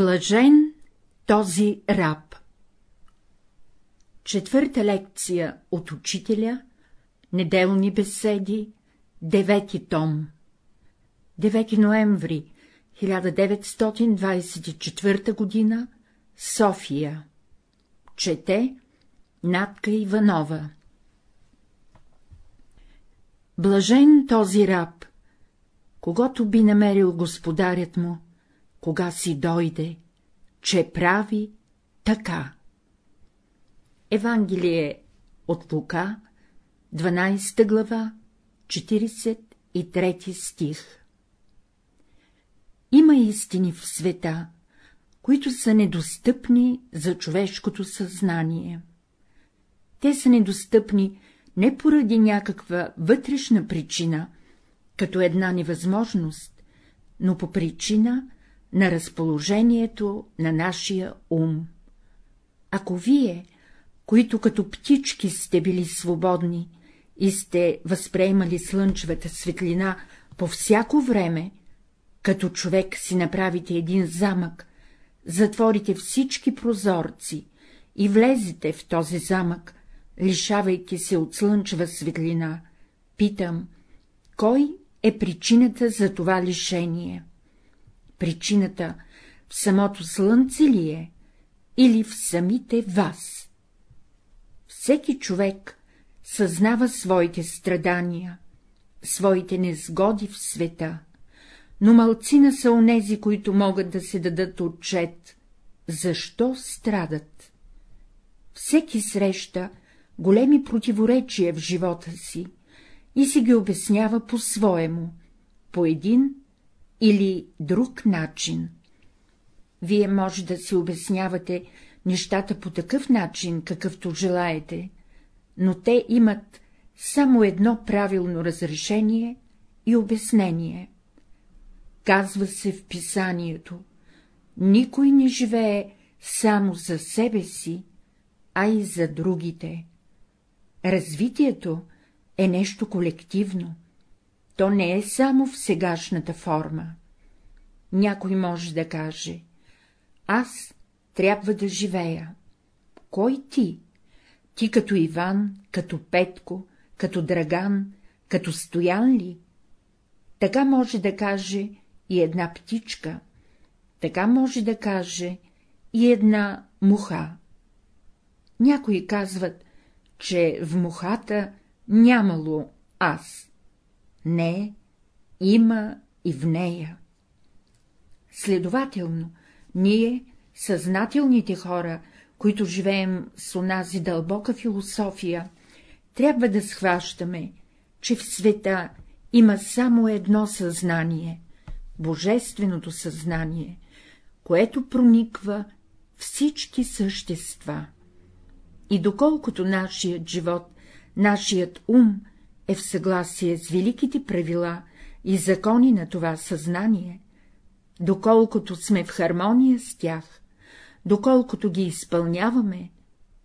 Блажен този раб. Четвърта лекция от учителя, неделни беседи, девети том. 9 ноември 1924 г. София. Чете Натка Иванова. Блажен този раб, когато би намерил господарят му, кога си дойде, че прави така. Евангелие от Лука, 12 глава, 43 стих Има истини в света, които са недостъпни за човешкото съзнание. Те са недостъпни не поради някаква вътрешна причина, като една невъзможност, но по причина на разположението на нашия ум. Ако вие, които като птички сте били свободни и сте възприемали слънчевата светлина по всяко време, като човек си направите един замък, затворите всички прозорци и влезете в този замък, лишавайки се от слънчева светлина, питам, кой е причината за това лишение? Причината в самото слънце ли е, или в самите вас? Всеки човек съзнава своите страдания, своите незгоди в света, но малцина са онези, които могат да се дадат отчет, защо страдат. Всеки среща големи противоречия в живота си и си ги обяснява по-своему, по един или друг начин. Вие може да си обяснявате нещата по такъв начин, какъвто желаете, но те имат само едно правилно разрешение и обяснение. Казва се в писанието, никой не живее само за себе си, а и за другите. Развитието е нещо колективно, то не е само в сегашната форма. Някой може да каже — аз трябва да живея. Кой ти? Ти като Иван, като Петко, като Драган, като Стоян ли? Така може да каже и една птичка, така може да каже и една муха. Някои казват, че в мухата нямало аз. Не, има и в нея. Следователно, ние, съзнателните хора, които живеем с онази дълбока философия, трябва да схващаме, че в света има само едно съзнание — божественото съзнание, което прониква всички същества. И доколкото нашият живот, нашият ум е в съгласие с великите правила и закони на това съзнание, доколкото сме в хармония с тях, доколкото ги изпълняваме,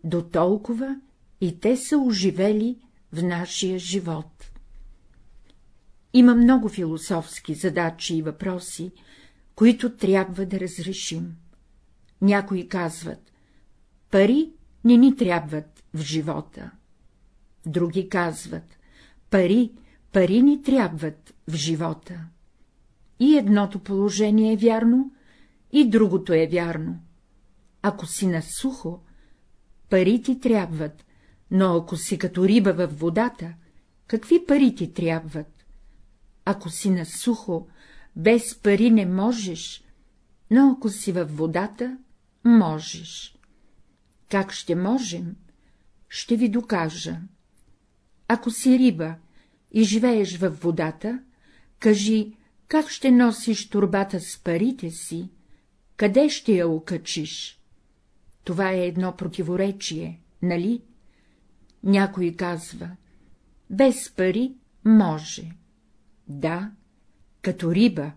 до толкова и те са оживели в нашия живот. Има много философски задачи и въпроси, които трябва да разрешим. Някои казват — пари не ни трябват в живота. Други казват — пари, пари ни трябват в живота. И едното положение е вярно, и другото е вярно. Ако си на сухо, пари ти трябват, но ако си като риба във водата, какви пари ти трябват? Ако си на сухо, без пари не можеш, но ако си във водата, можеш. Как ще можем? Ще ви докажа. Ако си риба и живееш във водата, кажи, как ще носиш турбата с парите си, къде ще я окачиш? Това е едно противоречие, нали? Някой казва, без пари може. Да, като риба,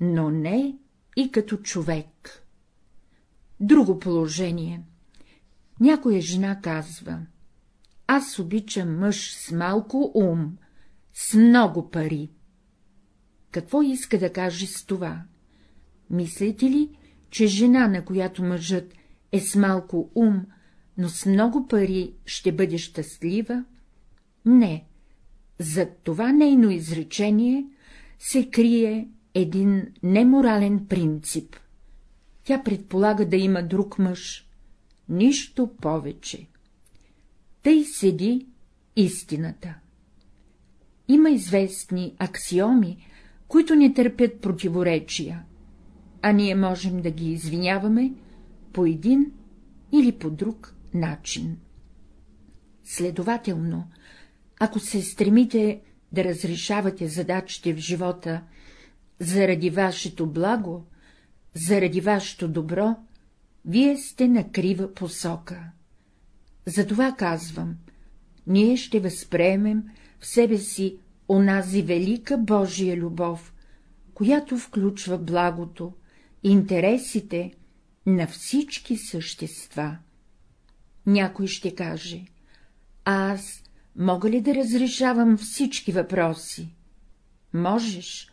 но не и като човек. Друго положение. Някоя жена казва, аз обичам мъж с малко ум, с много пари. Какво иска да каже с това? Мислите ли, че жена, на която мъжът е с малко ум, но с много пари ще бъде щастлива? Не, зад това нейно изречение се крие един неморален принцип. Тя предполага да има друг мъж, нищо повече. Тъй седи истината. Има известни аксиоми, които не търпят противоречия, а ние можем да ги извиняваме по един или по друг начин. Следователно, ако се стремите да разрешавате задачите в живота заради вашето благо, заради вашето добро, вие сте на крива посока. Затова казвам, ние ще възприемем в себе си онази велика Божия любов, която включва благото, интересите на всички същества. Някой ще каже, аз мога ли да разрешавам всички въпроси? Можеш,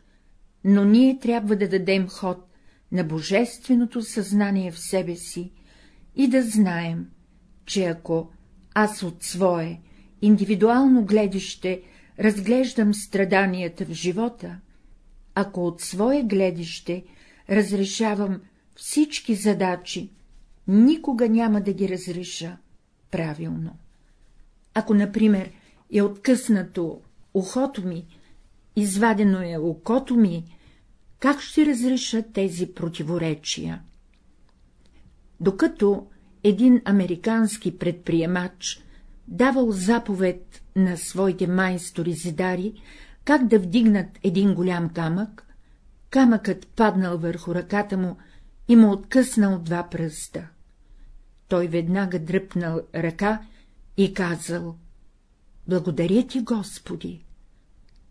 но ние трябва да дадем ход на божественото съзнание в себе си и да знаем, че ако аз от свое индивидуално гледище разглеждам страданията в живота, ако от свое гледище разрешавам всички задачи, никога няма да ги разреша правилно. Ако, например, е откъснато ухото ми, извадено е окото ми, как ще разреша тези противоречия? Докато един американски предприемач давал заповед на своите майстори зидари, как да вдигнат един голям камък, камъкът паднал върху ръката му и му откъснал два пръста. Той веднага дръпнал ръка и казал — Благодаря ти, Господи!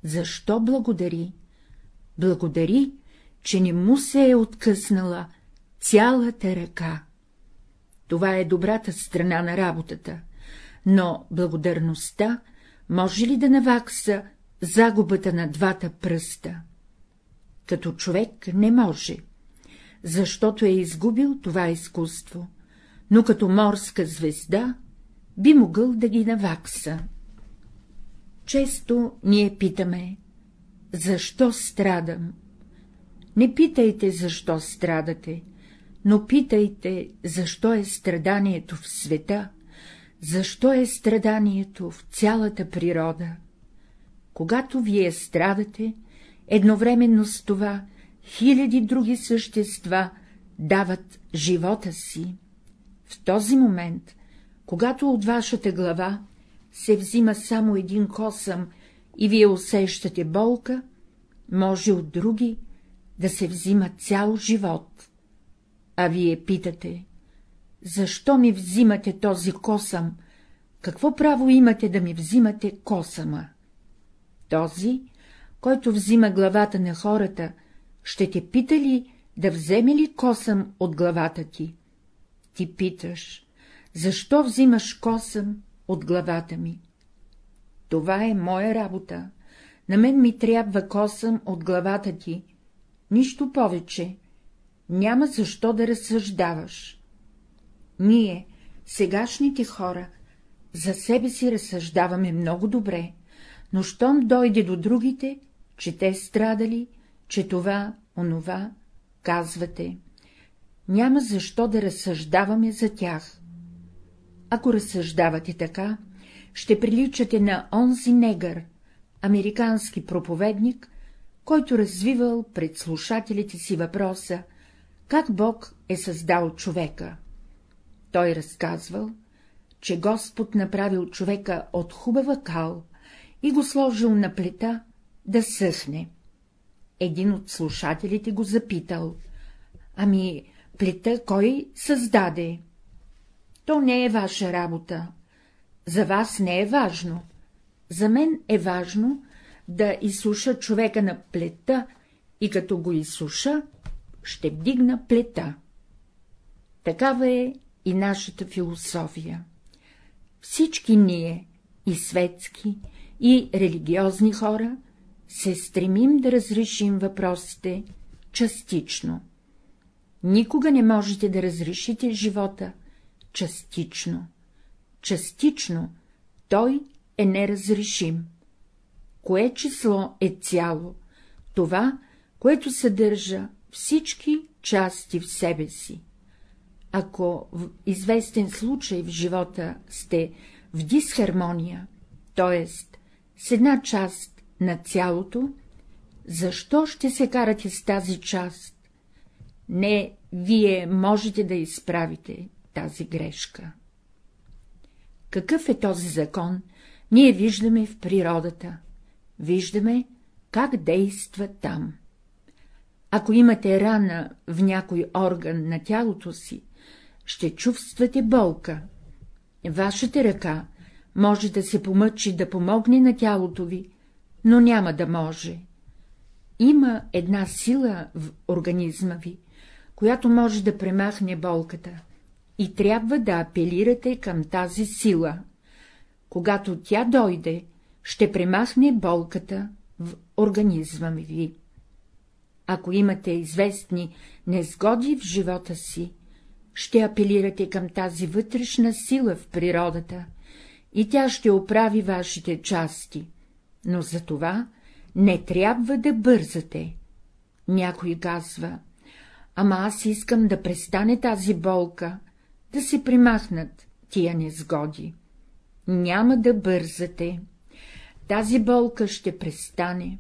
Защо благодари? Благодари, че не му се е откъснала цялата ръка. Това е добрата страна на работата, но благодарността може ли да навакса загубата на двата пръста? Като човек не може, защото е изгубил това изкуство, но като морска звезда би могъл да ги навакса. Често ние питаме, защо страдам? Не питайте, защо страдате, но питайте, защо е страданието в света, защо е страданието в цялата природа. Когато вие страдате, едновременно с това хиляди други същества дават живота си. В този момент, когато от вашата глава се взима само един косъм и вие усещате болка, може от други да се взима цял живот. А вие питате, защо ми взимате този косъм, какво право имате да ми взимате косъма? Този, който взима главата на хората, ще те пита ли да вземе ли косъм от главата ти? Ти питаш, защо взимаш косъм от главата ми? Това е моя работа. На мен ми трябва косъм от главата ти. Нищо повече. Няма защо да разсъждаваш. Ние, сегашните хора, за себе си разсъждаваме много добре, но щом дойде до другите, че те страдали, че това, онова, казвате. Няма защо да разсъждаваме за тях. Ако разсъждавате така, ще приличате на онзи негър, американски проповедник, който развивал пред слушателите си въпроса, как Бог е създал човека. Той разказвал, че Господ направил човека от хубава кал и го сложил на плита да съхне. Един от слушателите го запитал. Ами, плита кой създаде? То не е ваша работа. За вас не е важно. За мен е важно да изсуша човека на плета и като го изсуша, ще вдигна плета. Такава е и нашата философия. Всички ние, и светски, и религиозни хора, се стремим да разрешим въпросите частично. никога не можете да разрешите живота частично. Частично той е неразрешим. Кое число е цяло? Това, което съдържа всички части в себе си. Ако в известен случай в живота сте в дисхармония, т.е. с една част на цялото, защо ще се карате с тази част? Не, вие можете да изправите тази грешка. Какъв е този закон, ние виждаме в природата, виждаме как действа там. Ако имате рана в някой орган на тялото си, ще чувствате болка. Вашата ръка може да се помъчи да помогне на тялото ви, но няма да може. Има една сила в организма ви, която може да премахне болката, и трябва да апелирате към тази сила. Когато тя дойде, ще премахне болката в организма ви. Ако имате известни незгоди в живота си, ще апелирате към тази вътрешна сила в природата, и тя ще оправи вашите части, но за това не трябва да бързате. Някой казва, ама аз искам да престане тази болка, да се примахнат тия незгоди. Няма да бързате. Тази болка ще престане,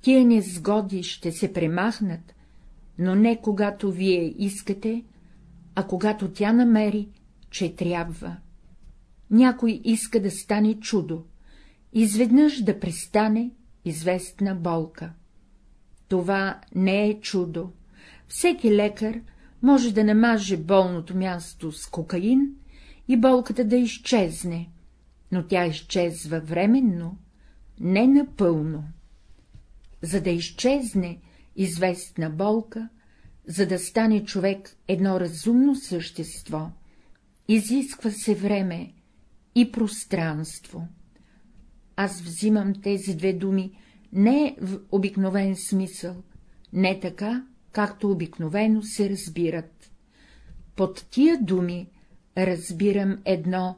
тия незгоди ще се премахнат, но не когато вие искате, а когато тя намери, че трябва. Някой иска да стане чудо, изведнъж да престане известна болка. Това не е чудо. Всеки лекар може да намаже болното място с кокаин и болката да изчезне, но тя изчезва временно, не напълно. За да изчезне известна болка, за да стане човек едно разумно същество, изисква се време и пространство. Аз взимам тези две думи не в обикновен смисъл, не така, както обикновено се разбират. Под тия думи разбирам едно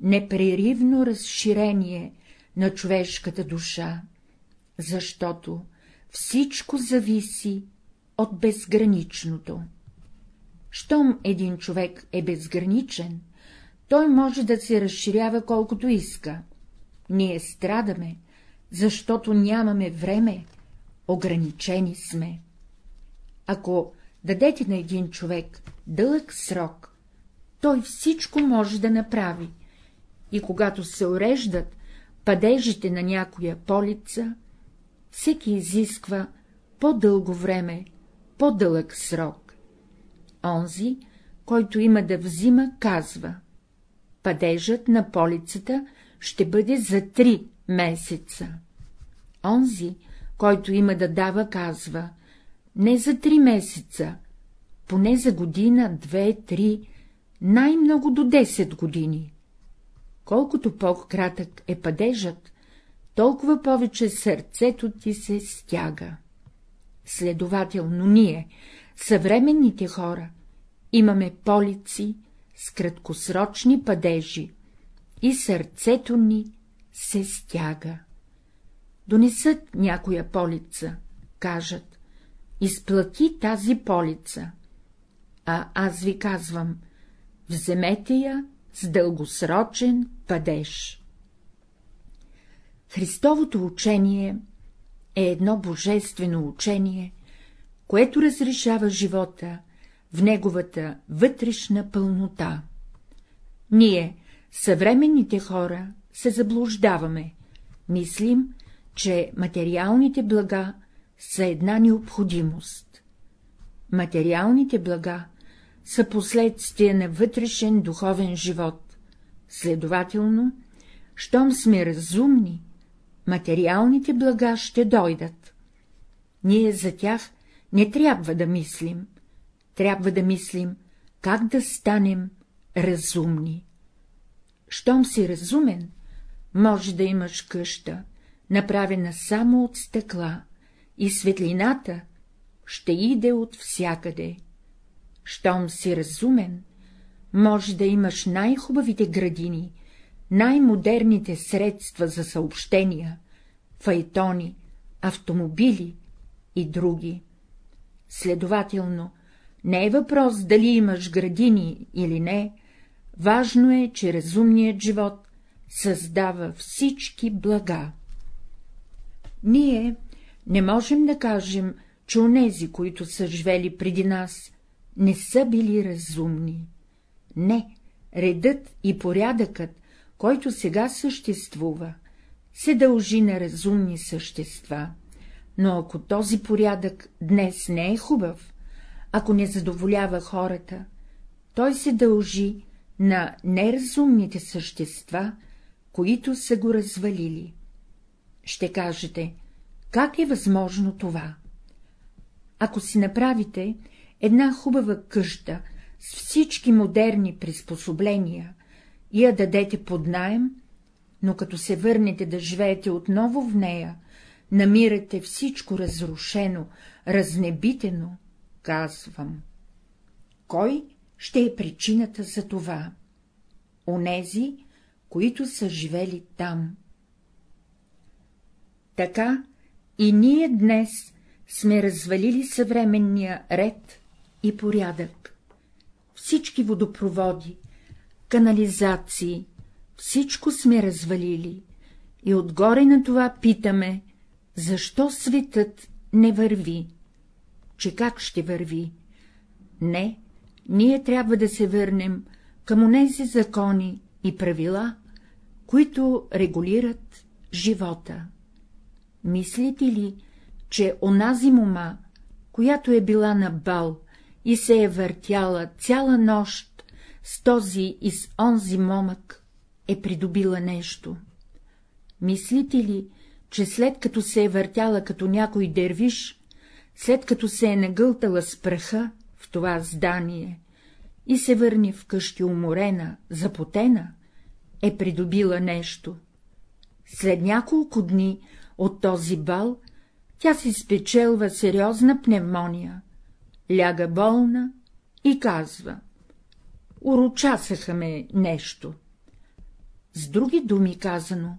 непреривно разширение на човешката душа, защото всичко зависи от безграничното. Щом един човек е безграничен, той може да се разширява колкото иска. Ние страдаме, защото нямаме време, ограничени сме. Ако дадете на един човек дълъг срок, той всичко може да направи, и когато се уреждат падежите на някоя полица, всеки изисква по-дълго време, по-дълъг срок. Онзи, който има да взима, казва — падежът на полицата ще бъде за три месеца. Онзи, който има да дава, казва — не за три месеца, поне за година, две, три, най-много до 10 години. Колкото по-кратък е падежът, толкова повече сърцето ти се стяга. Следователно ние, съвременните хора, имаме полици с краткосрочни падежи и сърцето ни се стяга. Донесат някоя полица, кажат, изплати тази полица, а аз ви казвам, вземете я с дългосрочен падеж. Христовото учение е едно божествено учение, което разрешава живота в неговата вътрешна пълнота. Ние, съвременните хора, се заблуждаваме, мислим, че материалните блага са една необходимост. Материалните блага са последствия на вътрешен духовен живот, следователно, щом сме разумни, материалните блага ще дойдат. Ние за тях не трябва да мислим, трябва да мислим, как да станем разумни. Щом си разумен, може да имаш къща, направена само от стъкла, и светлината ще иде от всякъде. щом си разумен, може да имаш най-хубавите градини, най-модерните средства за съобщения, файтони, автомобили и други. Следователно, не е въпрос дали имаш градини или не, важно е, че разумният живот създава всички блага. Ние не можем да кажем, че онези, които са живели преди нас, не са били разумни. Не, редът и порядъкът, който сега съществува, се дължи на разумни същества, но ако този порядък днес не е хубав, ако не задоволява хората, той се дължи на неразумните същества, които са го развалили. Ще кажете, как е възможно това? Ако си направите една хубава къща с всички модерни приспособления и я дадете под найем, но като се върнете да живеете отново в нея, намирате всичко разрушено, разнебитено, казвам. Кой ще е причината за това? Онези, които са живели там. Така и ние днес сме развалили съвременния ред и порядък. Всички водопроводи, канализации, всичко сме развалили и отгоре на това питаме, защо светът не върви, че как ще върви? Не, ние трябва да се върнем към онези закони и правила, които регулират живота. Мислите ли, че онази мома, която е била на бал и се е въртяла цяла нощ с този и с онзи момък, е придобила нещо? Мислите ли, че след като се е въртяла като някой дервиш, след като се е нагълтала с праха в това здание и се върне вкъщи уморена, запотена, е придобила нещо. След няколко дни от този бал тя си спечелва сериозна пневмония, ляга болна и казва — урочасаха ме нещо. С други думи казано,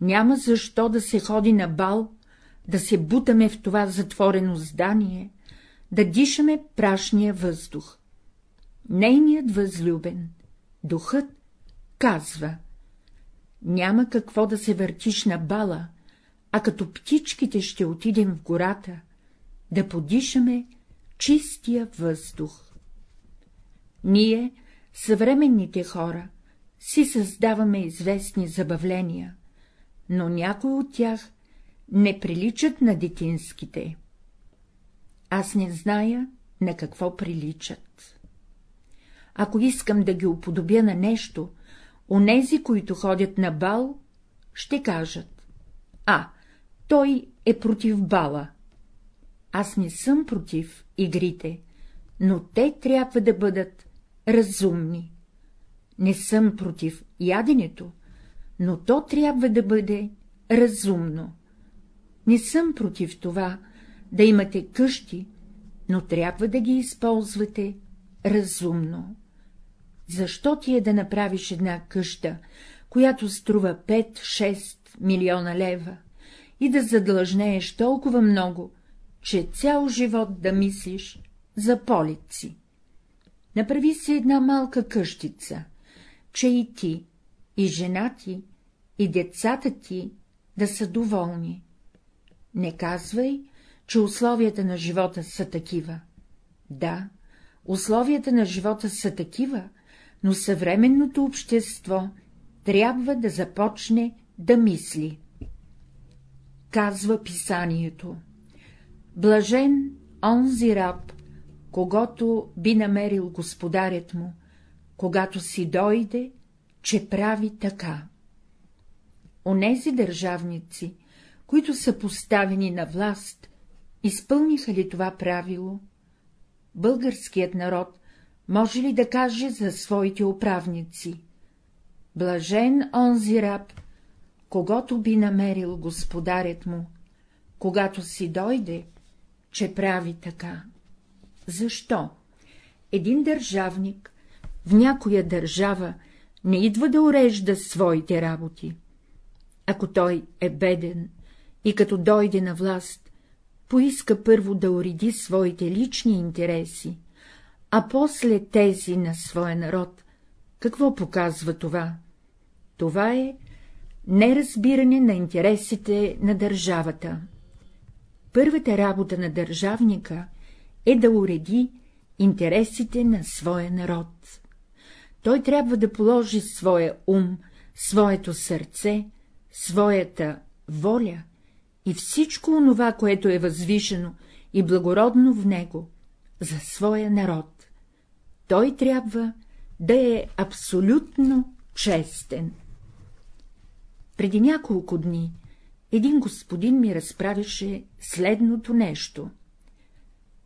няма защо да се ходи на бал, да се бутаме в това затворено здание, да дишаме прашния въздух. Нейният възлюбен, духът, казва — няма какво да се въртиш на бала, а като птичките ще отидем в гората, да подишаме чистия въздух. Ние, съвременните хора, си създаваме известни забавления, но някои от тях не приличат на детинските. Аз не зная на какво приличат. Ако искам да ги уподобя на нещо, онези, които ходят на бал, ще кажат — а, той е против бала. Аз не съм против игрите, но те трябва да бъдат разумни. Не съм против яденето, но то трябва да бъде разумно. Не съм против това да имате къщи, но трябва да ги използвате разумно. Защо ти е да направиш една къща, която струва 5-6 милиона лева, и да задлъжнееш толкова много, че цял живот да мислиш за полици? Направи си една малка къщица, че и ти, и жена ти, и децата ти да са доволни. Не казвай, че условията на живота са такива. Да, условията на живота са такива, но съвременното общество трябва да започне да мисли. Казва писанието. Блажен онзи раб, когато би намерил господарят му, когато си дойде, че прави така. Онези държавници, които са поставени на власт, изпълниха ли това правило? Българският народ може ли да каже за своите управници? Блажен онзи раб, когато би намерил господарят му, когато си дойде, че прави така. Защо? Един държавник в някоя държава не идва да урежда своите работи. Ако той е беден и като дойде на власт, поиска първо да уреди своите лични интереси, а после тези на своя народ, какво показва това? Това е неразбиране на интересите на държавата. Първата работа на държавника е да уреди интересите на своя народ. Той трябва да положи своя ум, своето сърце, своята воля и всичко онова, което е възвишено и благородно в него, за своя народ. Той трябва да е абсолютно честен. Преди няколко дни един господин ми разправяше следното нещо.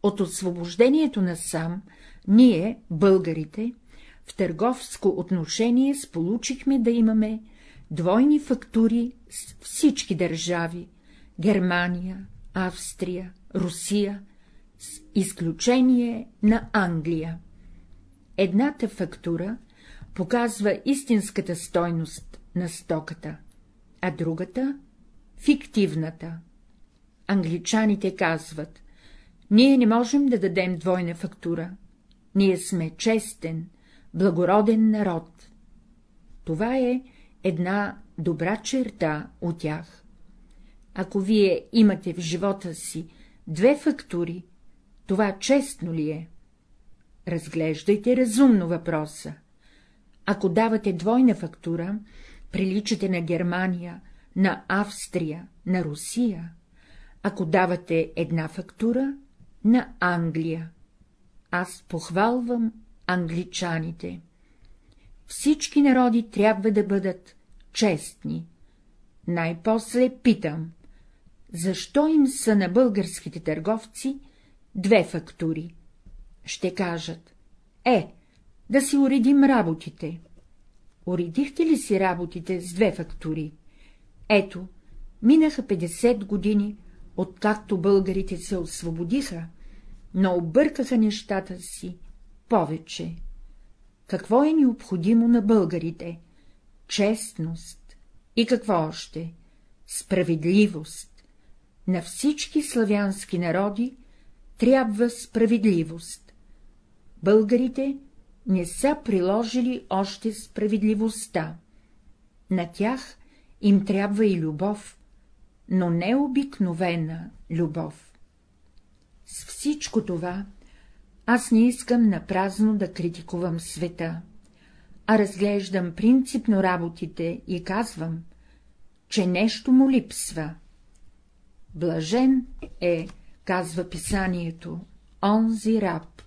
От освобождението на сам, ние, българите, в търговско отношение сполучихме да имаме двойни фактури с всички държави — Германия, Австрия, Русия, с изключение на Англия. Едната фактура показва истинската стойност на стоката, а другата — фиктивната. Англичаните казват, ние не можем да дадем двойна фактура, ние сме честен, благороден народ. Това е една добра черта от тях. Ако вие имате в живота си две фактури, това честно ли е? Разглеждайте разумно въпроса. Ако давате двойна фактура, приличате на Германия, на Австрия, на Русия, ако давате една фактура, на Англия. Аз похвалвам англичаните. Всички народи трябва да бъдат честни. Най-после питам, защо им са на българските търговци две фактури? Ще кажат, е, да си уредим работите. Уредихте ли си работите с две фактури? Ето, минаха 50 години, откакто българите се освободиха, но объркаха нещата си повече. Какво е необходимо на българите? Честност. И какво още? Справедливост. На всички славянски народи трябва справедливост. Българите не са приложили още справедливостта. На тях им трябва и любов, но не обикновена любов. С всичко това аз не искам напразно да критикувам света, а разглеждам принципно работите и казвам, че нещо му липсва. Блажен е, казва писанието, онзи раб.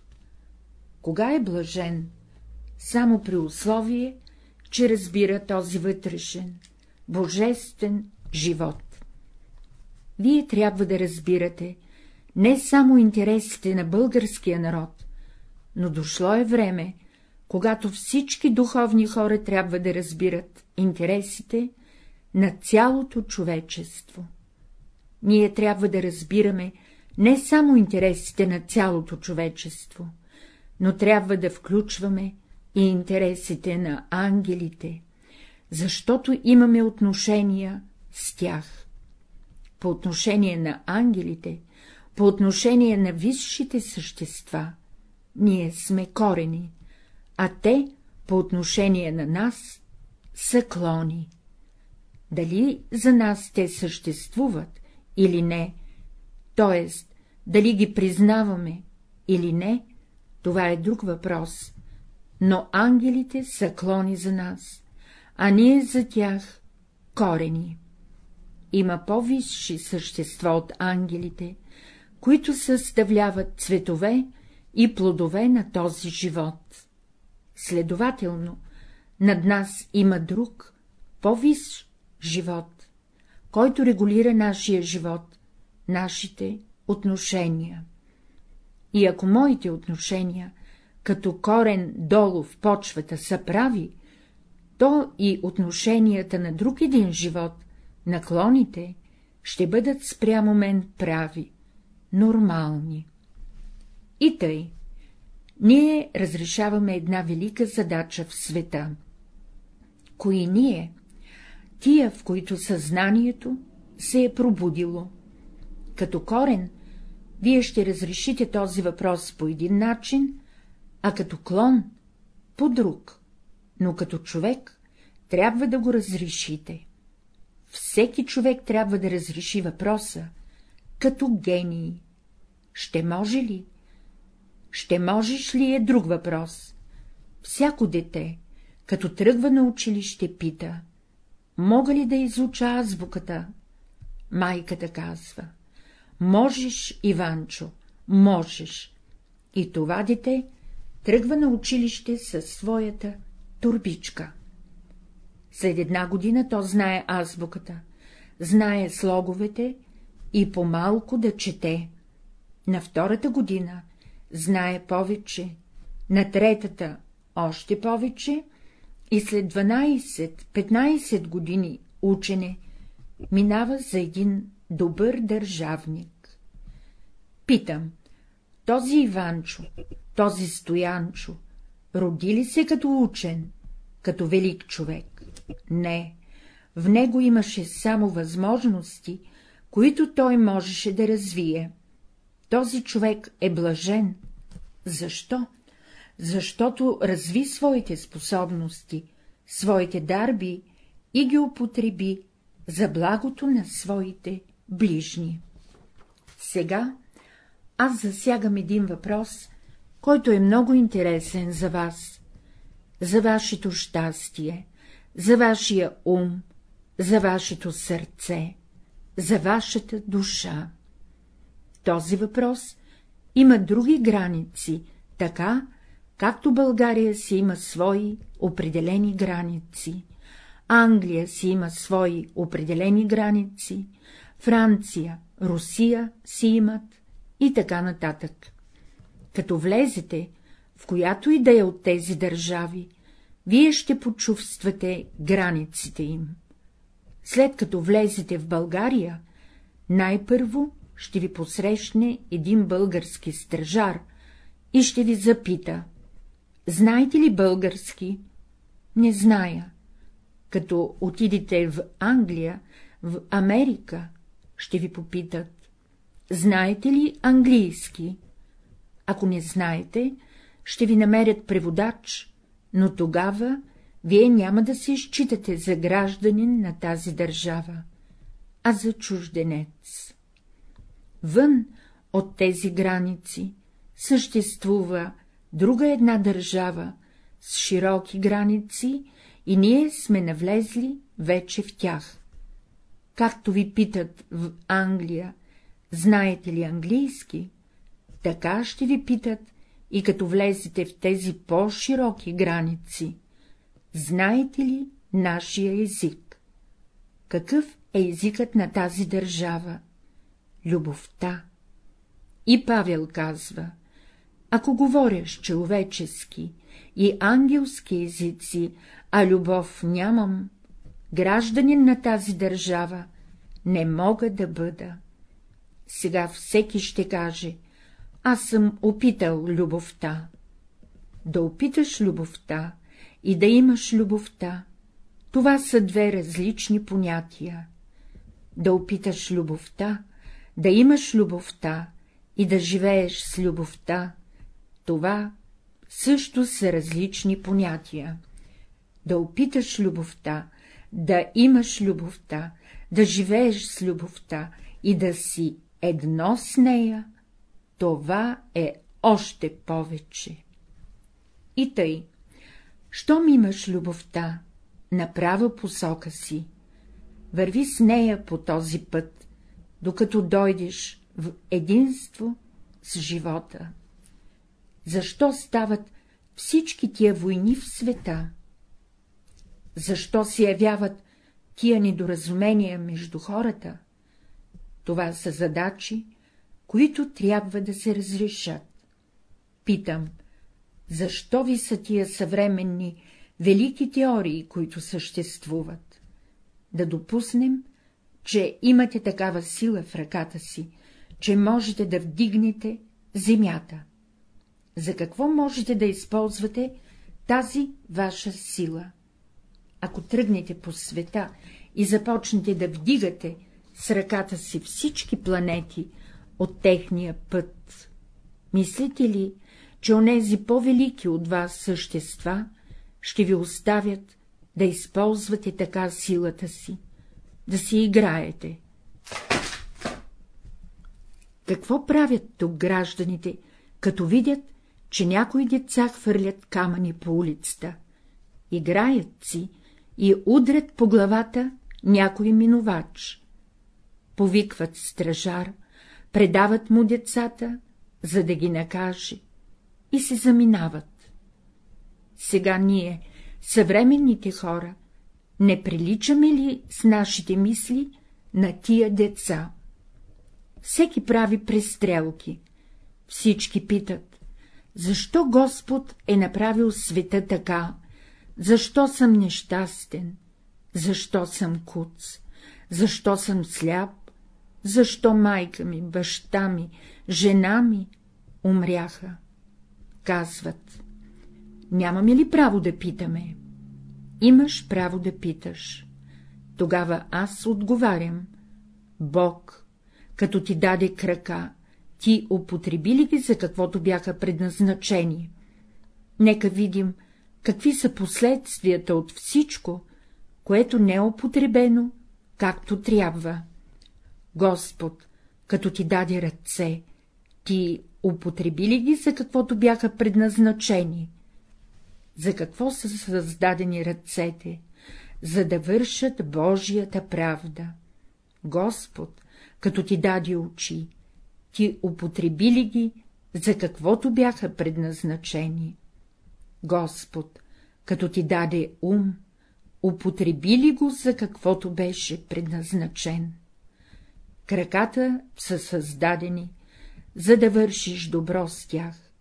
Кога е блажен? Само при условие, че разбира този вътрешен, божествен живот. Вие трябва да разбирате, не само интересите на българския народ, но дошло е време, когато всички духовни хора трябва да разбират интересите на цялото човечество. Ние трябва да разбираме не само интересите на цялото човечество, но трябва да включваме и интересите на ангелите, защото имаме отношения с тях. По отношение на ангелите по отношение на висшите същества, ние сме корени, а те, по отношение на нас, са клони. Дали за нас те съществуват или не, т.е. дали ги признаваме или не, това е друг въпрос, но ангелите са клони за нас, а ние за тях корени. Има по-висши същества от ангелите, които съставляват цветове и плодове на този живот. Следователно, над нас има друг, по-висш живот, който регулира нашия живот, нашите отношения. И ако моите отношения, като корен долу в почвата, са прави, то и отношенията на друг един живот, наклоните, ще бъдат спрямо мен прави нормални. И тъй, ние разрешаваме една велика задача в света. Кои ние? Тия, в които съзнанието се е пробудило. Като корен, вие ще разрешите този въпрос по един начин, а като клон — по друг, но като човек трябва да го разрешите. Всеки човек трябва да разреши въпроса, като гений. Ще може ли? Ще можеш ли е друг въпрос? Всяко дете, като тръгва на училище, пита — мога ли да изуча азбуката? Майката казва — можеш, Иванчо, можеш. И това дете тръгва на училище със своята турбичка. След една година то знае азбуката, знае слоговете и по-малко да чете. На втората година знае повече, на третата още повече и след 12-15 години учене минава за един добър държавник. Питам, този Иванчо, този Стоянчо, роди ли се като учен, като велик човек? Не, в него имаше само възможности, които той можеше да развие. Този човек е блажен. Защо? Защото разви своите способности, своите дарби и ги употреби за благото на своите ближни. Сега аз засягам един въпрос, който е много интересен за вас, за вашето щастие, за вашия ум, за вашето сърце, за вашата душа. Този въпрос има други граници, така, както България си има свои определени граници, Англия си има свои определени граници, Франция, Русия си имат и така нататък. Като влезете в която и да е от тези държави, вие ще почувствате границите им. След като влезете в България, най-първо ще ви посрещне един български стражар и ще ви запита — знаете ли български? Не зная. Като отидете в Англия, в Америка, ще ви попитат — знаете ли английски? Ако не знаете, ще ви намерят преводач, но тогава вие няма да се считате за гражданин на тази държава, а за чужденец. Вън от тези граници съществува друга една държава с широки граници и ние сме навлезли вече в тях. Както ви питат в Англия, знаете ли английски, така ще ви питат и като влезете в тези по-широки граници. Знаете ли нашия език? Какъв е езикът на тази държава? Любовта. И Павел казва, ако говоряш човечески и ангелски езици, а любов нямам, гражданин на тази държава не мога да бъда. Сега всеки ще каже, аз съм опитал любовта. Да опиташ любовта и да имаш любовта, това са две различни понятия. Да опиташ любовта, да имаш любовта и да живееш с любовта, това също са различни понятия. Да опиташ любовта, да имаш любовта, да живееш с любовта и да си едно с нея, това е още повече. И тъй, щом имаш любовта на права посока си, върви с нея по този път, докато дойдеш в единство с живота. Защо стават всички тия войни в света? Защо се явяват тия недоразумения между хората? Това са задачи, които трябва да се разрешат. Питам, защо ви са тия съвременни велики теории, които съществуват? Да допуснем, че имате такава сила в ръката си, че можете да вдигнете земята. за какво можете да използвате тази ваша сила. Ако тръгнете по света и започнете да вдигате с ръката си всички планети от техния път, мислите ли, че онези по-велики от вас същества ще ви оставят да използвате така силата си, да си играете? Какво правят тук гражданите, като видят, че някои деца хвърлят камъни по улицата? Играят си и удрят по главата някой минувач. Повикват стражар, предават му децата, за да ги накаже, и се заминават. Сега ние, съвременните хора, не приличаме ли с нашите мисли на тия деца? Всеки прави престрелки. Всички питат, защо Господ е направил света така, защо съм нещастен, защо съм куц, защо съм сляп, защо майка ми, баща ми, жена ми умряха. Казват, нямаме ли право да питаме? Имаш право да питаш. Тогава аз отговарям. Бог като ти даде крака, ти употреби ли ги за каквото бяха предназначени? Нека видим, какви са последствията от всичко, което не е употребено, както трябва. Господ, като ти даде ръце, ти употреби ли ги за каквото бяха предназначени? За какво са създадени ръцете? За да вършат Божията правда. Господ, като ти даде очи, ти употреби ли ги, за каквото бяха предназначени? Господ, като ти даде ум, употреби ли го, за каквото беше предназначен? Краката са създадени, за да вършиш добро с тях,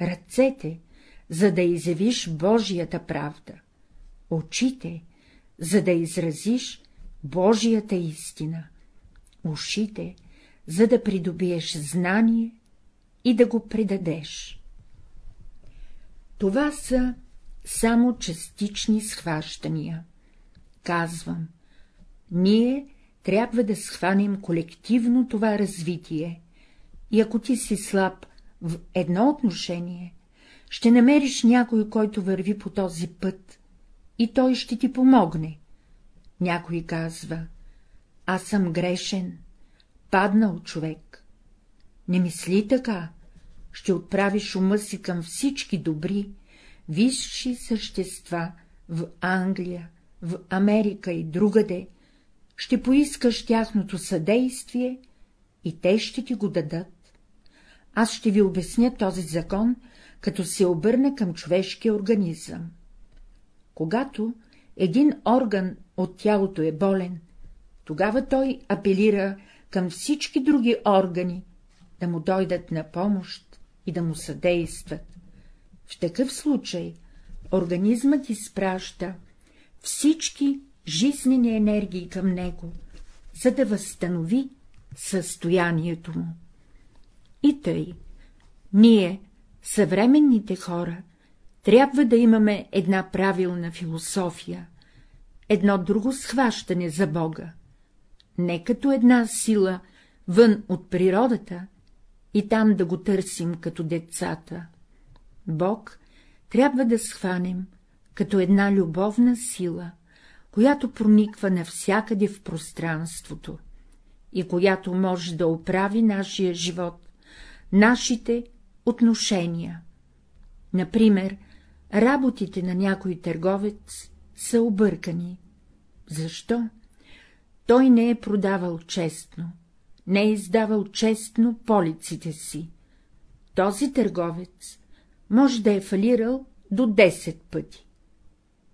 ръцете, за да изявиш Божията правда, очите, за да изразиш Божията истина, ушите, за да придобиеш знание и да го предадеш. Това са само частични схващания. Казвам, ние трябва да схванем колективно това развитие, и ако ти си слаб в едно отношение, ще намериш някой, който върви по този път, и той ще ти помогне. Някой казва, аз съм грешен, паднал човек. Не мисли така, ще отправиш ума си към всички добри, висши същества в Англия, в Америка и другаде, ще поискаш тяхното съдействие и те ще ти го дадат. Аз ще ви обясня този закон, като се обърне към човешкия организъм. Когато един орган от тялото е болен, тогава той апелира към всички други органи да му дойдат на помощ и да му съдействат. В такъв случай организмът изпраща всички жизнени енергии към него, за да възстанови състоянието му. И тъй, ние, съвременните хора, трябва да имаме една правилна философия, едно друго схващане за Бога, не като една сила вън от природата и там да го търсим като децата. Бог трябва да схванем като една любовна сила, която прониква навсякъде в пространството и която може да оправи нашия живот, нашите отношения. Например, работите на някой търговец са объркани. Защо? Той не е продавал честно, не е издавал честно полиците си. Този търговец може да е фалирал до 10 пъти.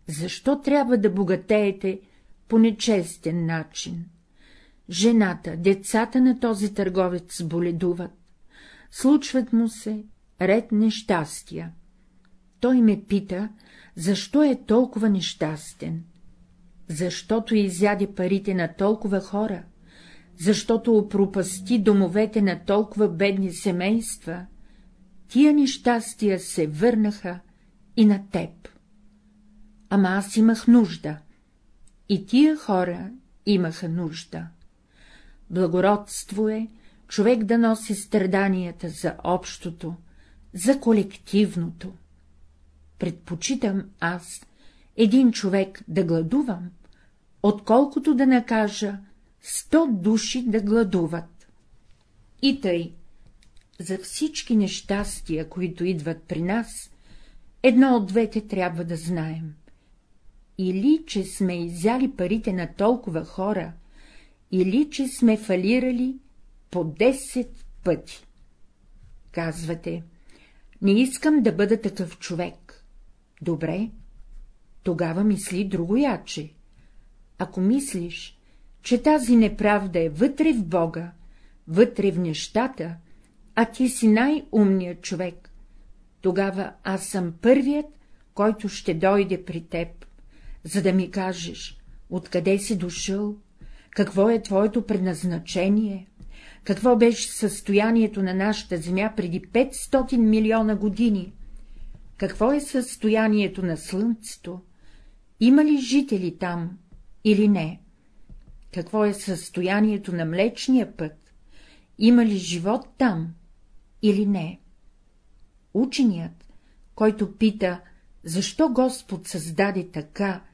Защо трябва да богатеете по нечестен начин? Жената, децата на този търговец боледуват, случват му се ред нещастия. Той ме пита, защо е толкова нещастен защото изяде парите на толкова хора, защото опропасти домовете на толкова бедни семейства, тия нещастия се върнаха и на теб. Ама аз имах нужда. И тия хора имаха нужда. Благородство е човек да носи страданията за общото, за колективното. Предпочитам аз един човек да гладувам, отколкото да накажа сто души да гладуват. И тъй, за всички нещастия, които идват при нас, едно от двете трябва да знаем. Или, че сме изяли парите на толкова хора, или, че сме фалирали по 10 пъти. Казвате, не искам да бъда такъв човек. Добре, тогава мисли другояче. Ако мислиш, че тази неправда е вътре в Бога, вътре в нещата, а ти си най-умният човек, тогава аз съм първият, който ще дойде при теб, за да ми кажеш, откъде си дошъл, какво е твоето предназначение, какво беше състоянието на нашата земя преди 500 милиона години, какво е състоянието на Слънцето, има ли жители там или не, какво е състоянието на Млечния път, има ли живот там или не. Ученият, който пита, защо Господ създаде така,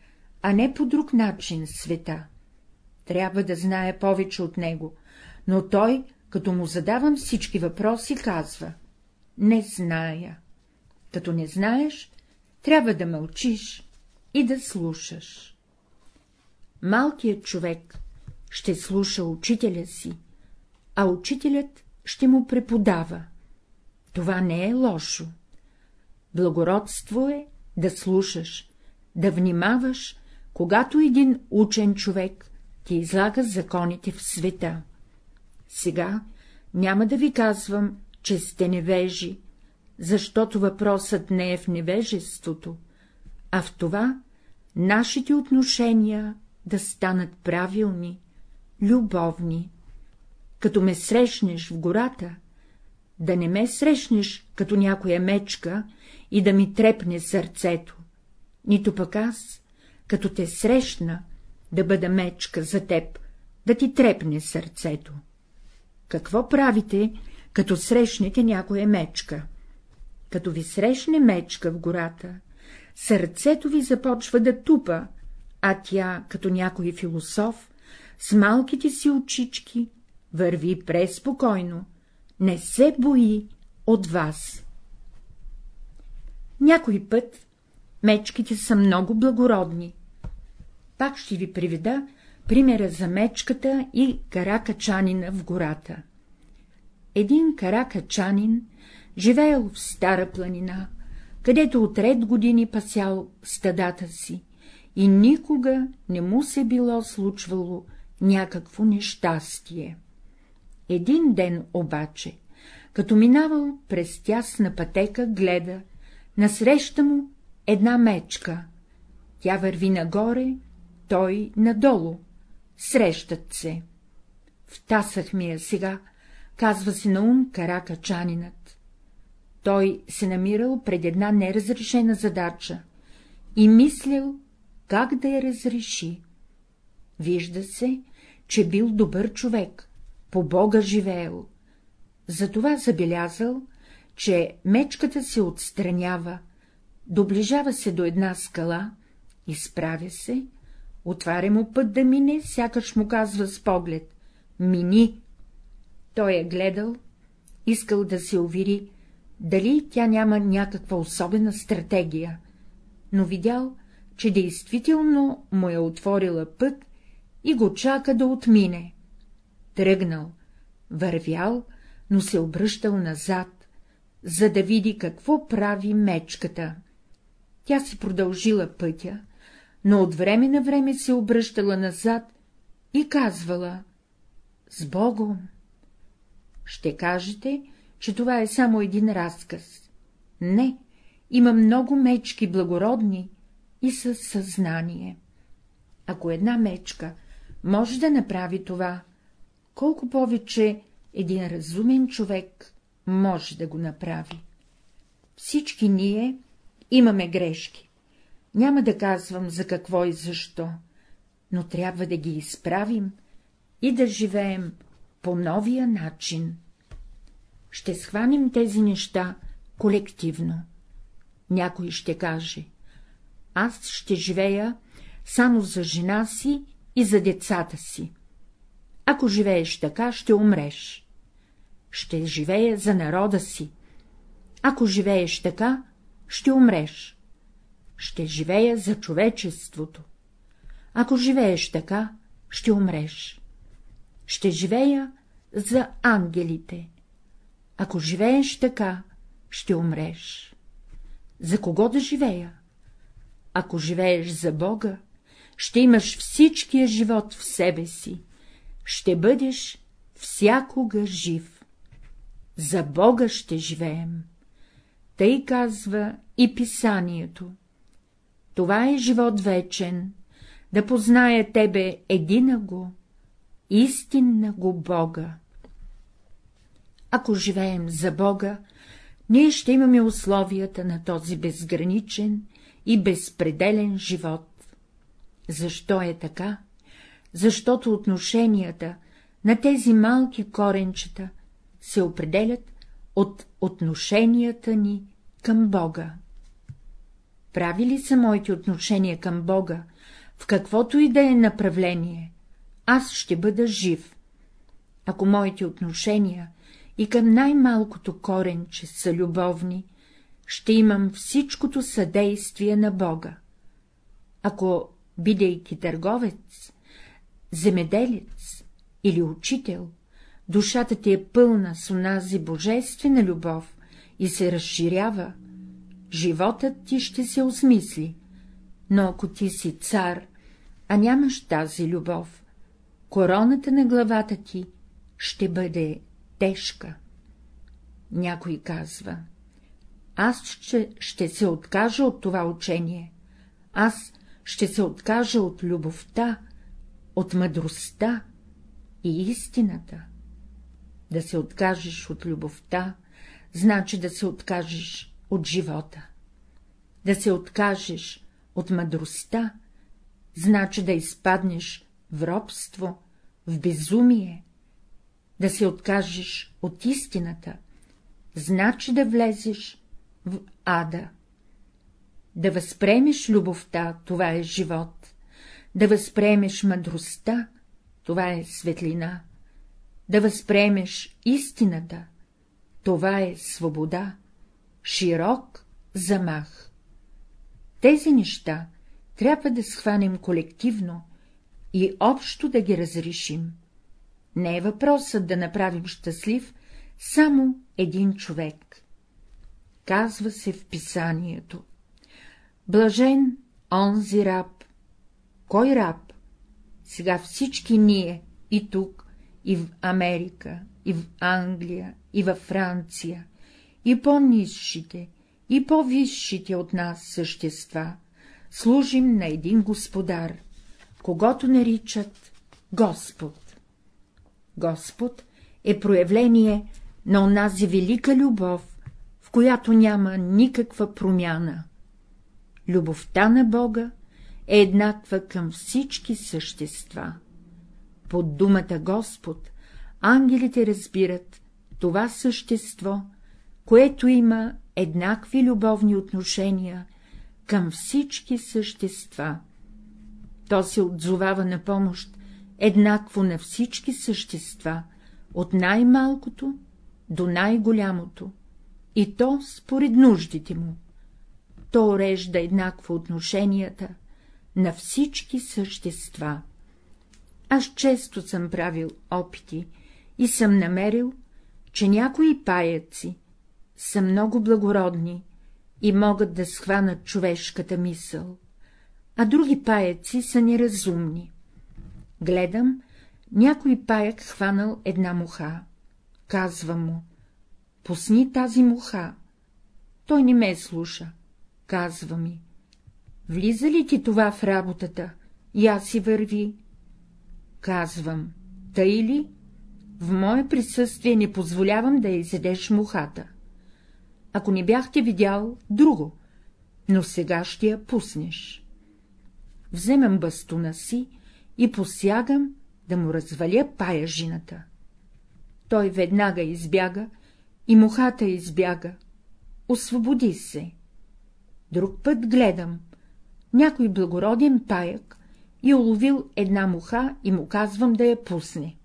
а не по друг начин света, трябва да знае повече от него, но той, като му задавам всички въпроси, казва — не зная. Като не знаеш, трябва да мълчиш и да слушаш. Малкият човек ще слуша учителя си, а учителят ще му преподава. Това не е лошо. Благородство е да слушаш, да внимаваш, когато един учен човек ти излага законите в света. Сега няма да ви казвам, че сте невежи, защото въпросът не е в невежеството, а в това нашите отношения да станат правилни, любовни. Като ме срещнеш в гората, да не ме срещнеш като някоя мечка и да ми трепне сърцето, нито пък аз, като те срещна, да бъда мечка за теб, да ти трепне сърцето. Какво правите, като срещнете някоя мечка? Като ви срещне мечка в гората, сърцето ви започва да тупа, а тя, като някой философ, с малките си очички, върви преспокойно, не се бои от вас. Някой път мечките са много благородни. Пак ще ви приведа примера за мечката и каракачанина в гората. Един каракачанин живеел в стара планина, където от ред години пасял стадата си и никога не му се било случвало някакво нещастие. Един ден обаче, като минавал през тясна пътека, гледа, насреща му една мечка. Тя върви нагоре, той надолу. Срещат се. Втасах ми я сега, казва се на ум каракачанинът. Той се намирал пред една неразрешена задача и мислял, как да я разреши. Вижда се, че бил добър човек, по Бога живеел. Затова забелязал, че мечката се отстранява, доближава се до една скала, изправя се, отваря му път да мине, сякаш му казва с поглед — мини. Той е гледал, искал да се увери, дали тя няма някаква особена стратегия, но видял, че действително му е отворила път и го чака да отмине. Тръгнал, вървял, но се обръщал назад, за да види какво прави мечката. Тя си продължила пътя, но от време на време се обръщала назад и казвала — с Богом. Ще кажете, че това е само един разказ. Не, има много мечки благородни и със съзнание. Ако една мечка може да направи това, колко повече един разумен човек може да го направи. Всички ние имаме грешки. Няма да казвам за какво и защо, но трябва да ги изправим и да живеем по новия начин. Ще схванем тези неща колективно. Някой ще каже — аз ще живея само за жена си и за децата си. Ако живееш така, ще умреш. Ще живея за народа си. Ако живееш така, ще умреш. Ще живея за човечеството. Ако живееш така, ще умреш. Ще живея за ангелите. Ако живееш така, ще умреш. За кого да живея? Ако живееш за Бога, ще имаш всичкия живот в себе си, ще бъдеш всякога жив. За Бога ще живеем. Тъй казва и писанието. Това е живот вечен, да познае тебе едина го, истинна го Бога. Ако живеем за Бога, ние ще имаме условията на този безграничен и безпределен живот. Защо е така? Защото отношенията на тези малки коренчета се определят от отношенията ни към Бога. Прави ли са моите отношения към Бога, в каквото и да е направление, аз ще бъда жив. Ако моите отношения и към най-малкото коренче са любовни, ще имам всичкото съдействие на Бога. Ако, бидейки търговец, земеделец или учител, душата ти е пълна с онази божествена любов и се разширява, животът ти ще се осмисли, но ако ти си цар, а нямаш тази любов, короната на главата ти ще бъде тежка. Някой казва, аз ще, ще се откажа от това учение, аз ще се откажа от любовта, от мъдростта и истината. Да се откажеш от любовта, значи да се откажеш от живота. Да се откажеш от мъдростта, значи да изпаднеш в робство, в безумие. Да се откажеш от истината, значи да влезеш в ада. Да възпремеш любовта, това е живот, да възпремеш мъдростта, това е светлина, да възпремеш истината, това е свобода, широк замах. Тези неща трябва да схванем колективно и общо да ги разрешим. Не е въпросът да направим щастлив само един човек. Казва се в писанието. Блажен онзи раб. Кой раб? Сега всички ние, и тук, и в Америка, и в Англия, и във Франция, и по-низшите, и по-висшите от нас същества, служим на един господар, когато наричат Господ. Господ е проявление на онази велика любов, в която няма никаква промяна. Любовта на Бога е еднаква към всички същества. Под думата Господ ангелите разбират това същество, което има еднакви любовни отношения към всички същества. То се отзовава на помощ еднакво на всички същества, от най-малкото до най-голямото, и то според нуждите му. То урежда еднакво отношенията на всички същества. Аз често съм правил опити и съм намерил, че някои паяци са много благородни и могат да схванат човешката мисъл, а други паяци са неразумни. Гледам, някой паяк хванал една муха. Казва му, пусни тази муха. Той не ме слуша. Казва ми, влиза ли ти това в работата? Я си върви. Казвам, тъй ли? В мое присъствие не позволявам да изедеш мухата. Ако не бяхте видял друго, но сега ще я пуснеш. Вземам бастуна си и посягам да му разваля паяжината. Той веднага избяга и мухата избяга. Освободи се. Друг път гледам. Някой благороден паяк и уловил една муха и му казвам да я пусне.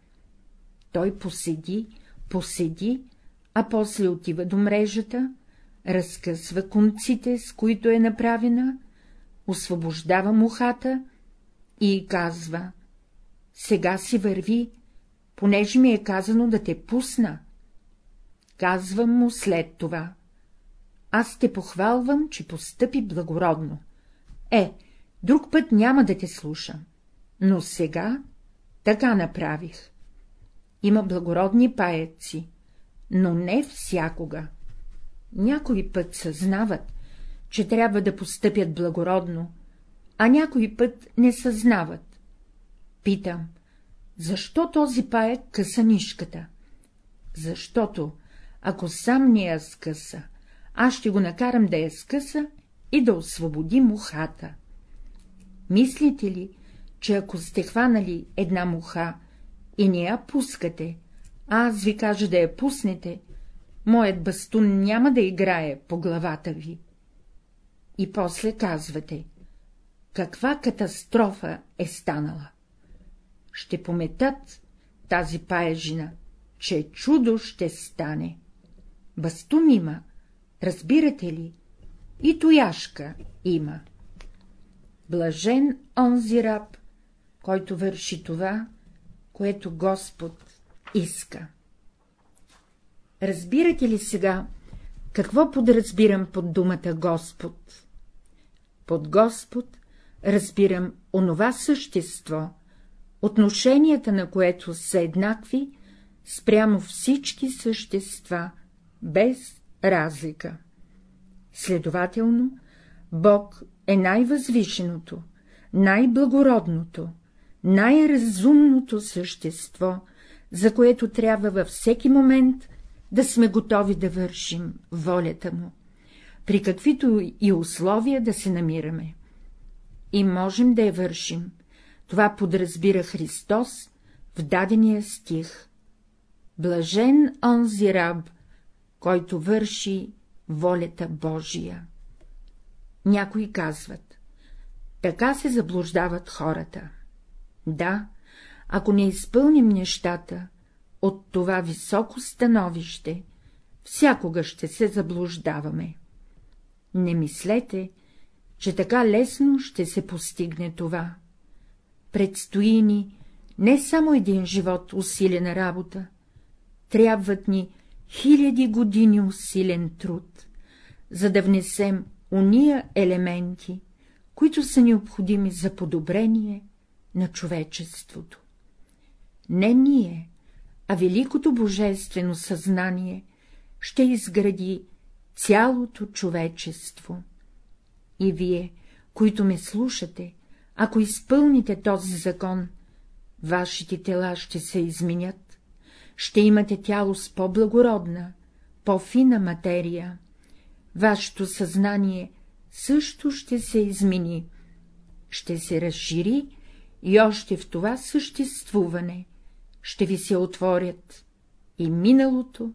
Той поседи, поседи, а после отива до мрежата, разкъсва конците, с които е направена, освобождава мухата и казва — сега си върви, понеже ми е казано да те пусна. Казвам му след това. Аз те похвалвам, че постъпи благородно. Е, друг път няма да те слушам, но сега така направих. Има благородни паеци, но не всякога. Някой път съзнават, че трябва да постъпят благородно, а някой път не съзнават. Питам, защо този паек къса нишката? Защото, ако сам не я скъса, аз ще го накарам да я скъса и да освободи мухата. Мислите ли, че ако сте хванали една муха и не я пускате, аз ви кажа да я пуснете, моят бастун няма да играе по главата ви. И после казвате, каква катастрофа е станала. Ще пометат тази паежина, че чудо ще стане. Бастун има, разбирате ли, и тояшка има. Блажен онзи раб, който върши това, което Господ иска. Разбирате ли сега, какво подразбирам под думата Господ? Под Господ разбирам онова същество, отношенията на което са еднакви спрямо всички същества, без разлика. Следователно, Бог е най-възвишеното, най-благородното, най-разумното същество, за което трябва във всеки момент да сме готови да вършим волята му, при каквито и условия да се намираме. И можем да я вършим. Това подразбира Христос в дадения стих. Блажен онзи раб, който върши волята Божия. Някои казват, така се заблуждават хората. Да, ако не изпълним нещата от това високо становище, всякога ще се заблуждаваме. Не мислете, че така лесно ще се постигне това. Предстои ни не само един живот усилена работа, трябват ни хиляди години усилен труд, за да внесем уния елементи, които са необходими за подобрение на човечеството. Не ние, а великото божествено съзнание ще изгради цялото човечество. И вие, които ме слушате, ако изпълните този закон, вашите тела ще се изменят, ще имате тяло с по-благородна, по-фина материя, вашето съзнание също ще се измени, ще се разшири и още в това съществуване ще ви се отворят и миналото,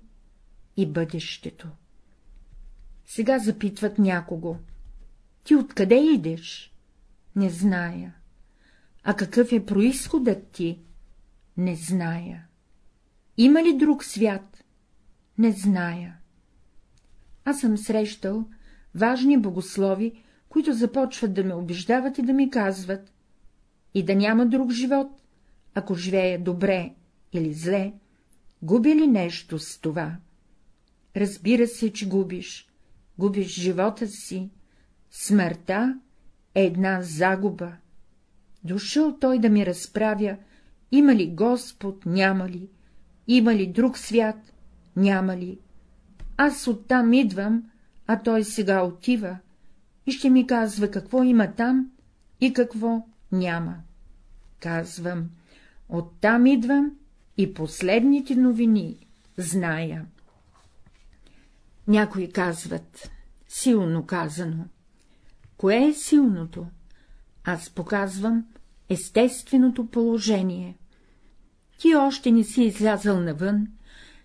и бъдещето. Сега запитват някого. Ти откъде идеш? Не зная. А какъв е происходът ти? Не зная. Има ли друг свят? Не зная. Аз съм срещал важни богослови, които започват да ме убеждават и да ми казват, и да няма друг живот, ако живея добре или зле, губи ли нещо с това? Разбира се, че губиш, губиш живота си, смъртта е една загуба. Дошъл той да ми разправя, има ли Господ, няма ли, има ли друг свят, няма ли. Аз оттам идвам, а той сега отива и ще ми казва какво има там и какво няма. Казвам, оттам идвам и последните новини зная. Някои казват, силно казано. Кое е силното? Аз показвам естественото положение. Ти още не си излязъл навън,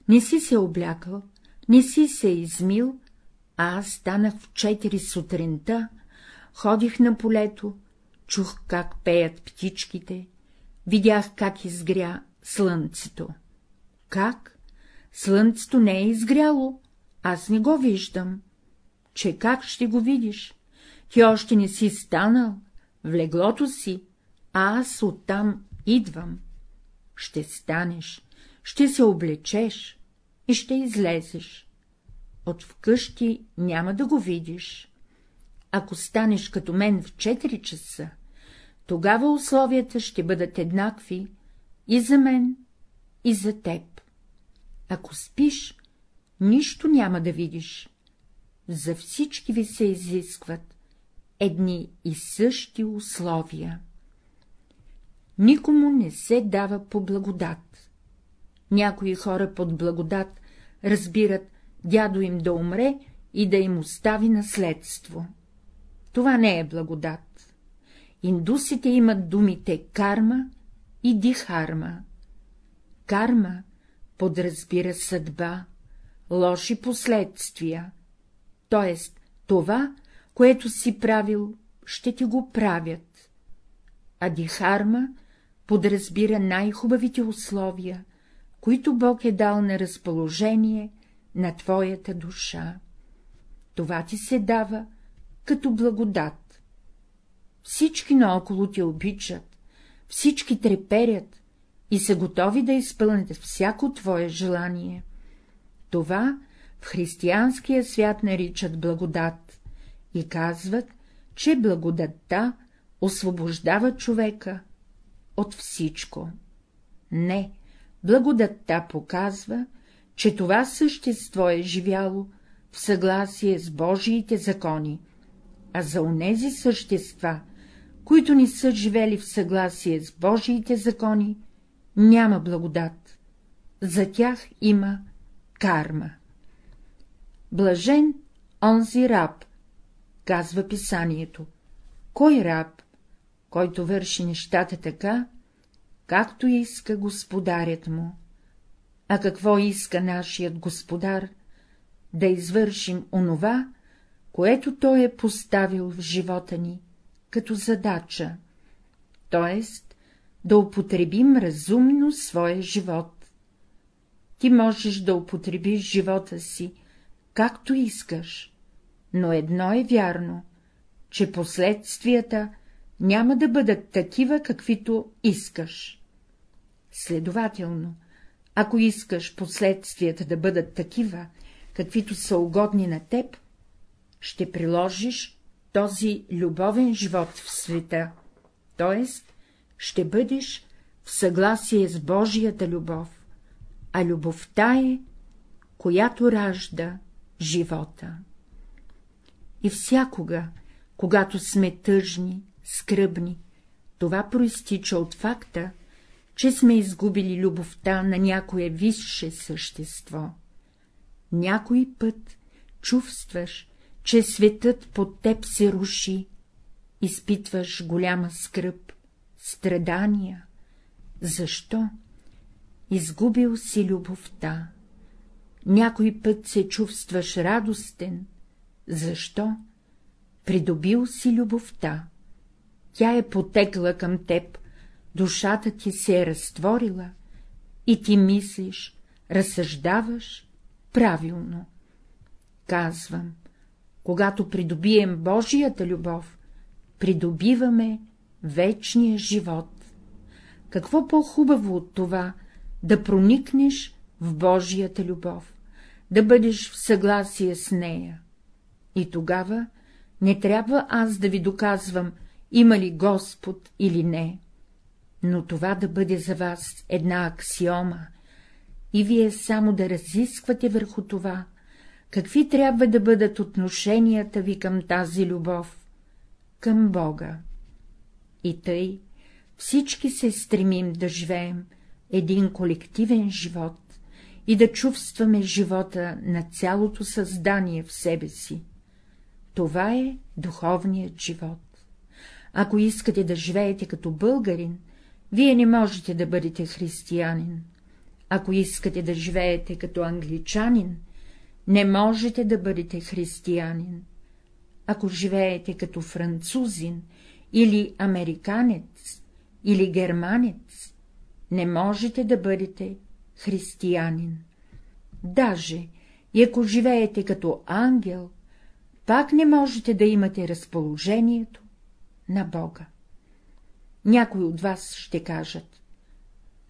не си се облякал, не си се измил, а аз станах в четири сутринта, ходих на полето, чух как пеят птичките, видях как изгря слънцето. Как? Слънцето не е изгряло, аз не го виждам. Че как ще го видиш? Ти още не си станал, в леглото си, а аз оттам идвам. Ще станеш, ще се облечеш и ще излезеш. От вкъщи няма да го видиш. Ако станеш като мен в 4 часа, тогава условията ще бъдат еднакви и за мен, и за теб. Ако спиш, нищо няма да видиш. За всички ви се изискват едни и същи условия. Никому не се дава по благодат. Някои хора под благодат разбират дядо им да умре и да им остави наследство. Това не е благодат. Индусите имат думите карма и дихарма. Карма подразбира съдба, лоши последствия, т.е. това, което си правил, ще ти го правят. А дихарма подразбира най-хубавите условия, които Бог е дал на разположение на твоята душа. Това ти се дава като благодат. Всички наоколо ти обичат, всички треперят и са готови да изпълнят всяко твое желание. Това в християнския свят наричат благодат и казват, че благодатта освобождава човека от всичко. Не, благодатта показва, че това същество е живяло в съгласие с Божиите закони, а за онези същества, които не са живели в съгласие с Божиите закони, няма благодат. За тях има карма. Блажен онзи раб, казва писанието. Кой раб? Който върши нещата така, както иска господарят му. А какво иска нашият господар? Да извършим онова, което той е поставил в живота ни, като задача, т.е. да употребим разумно своя живот. Ти можеш да употребиш живота си, както искаш, но едно е вярно, че последствията няма да бъдат такива, каквито искаш. Следователно, ако искаш последствията да бъдат такива, каквито са угодни на теб, ще приложиш този любовен живот в света, т.е. ще бъдеш в съгласие с Божията любов, а любовта е, която ражда живота. И всякога, когато сме тъжни, скръбни, това проистича от факта, че сме изгубили любовта на някое висше същество. Някой път чувстваш, че светът под теб се руши, изпитваш голяма скръп, страдания. Защо? Изгубил си любовта. Някой път се чувстваш радостен. Защо? Придобил си любовта. Тя е потекла към теб, душата ти се е разтворила и ти мислиш, разсъждаваш правилно. Казвам, когато придобием Божията любов, придобиваме вечния живот. Какво по-хубаво от това да проникнеш в Божията любов, да бъдеш в съгласие с нея? И тогава не трябва аз да ви доказвам, има ли Господ или не, но това да бъде за вас една аксиома, и вие само да разисквате върху това, какви трябва да бъдат отношенията ви към тази любов, към Бога. И тъй всички се стремим да живеем един колективен живот и да чувстваме живота на цялото създание в себе си. Това е духовният живот. Ако искате да живеете като българин, вие не можете да бъдете християнин. Ако искате да живеете като англичанин, не можете да бъдете християнин. Ако живеете като французин или американец или германец, не можете да бъдете християнин. Даже и ако живеете като ангел, пак не можете да имате разположението на Бога. Някои от вас ще кажат,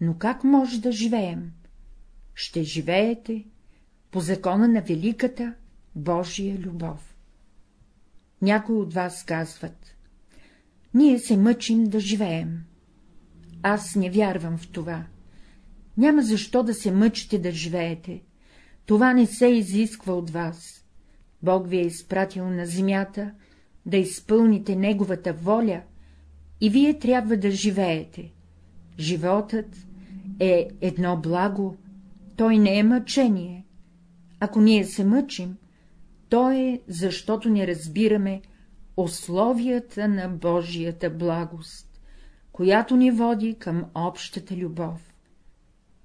но как може да живеем? Ще живеете по закона на великата Божия любов. Някои от вас казват, ние се мъчим да живеем. Аз не вярвам в това. Няма защо да се мъчите да живеете. Това не се изисква от вас. Бог ви е изпратил на земята да изпълните Неговата воля и вие трябва да живеете. Животът е едно благо, той не е мъчение. Ако ние се мъчим, то е, защото не разбираме условията на Божията благост, която ни води към общата любов.